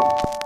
you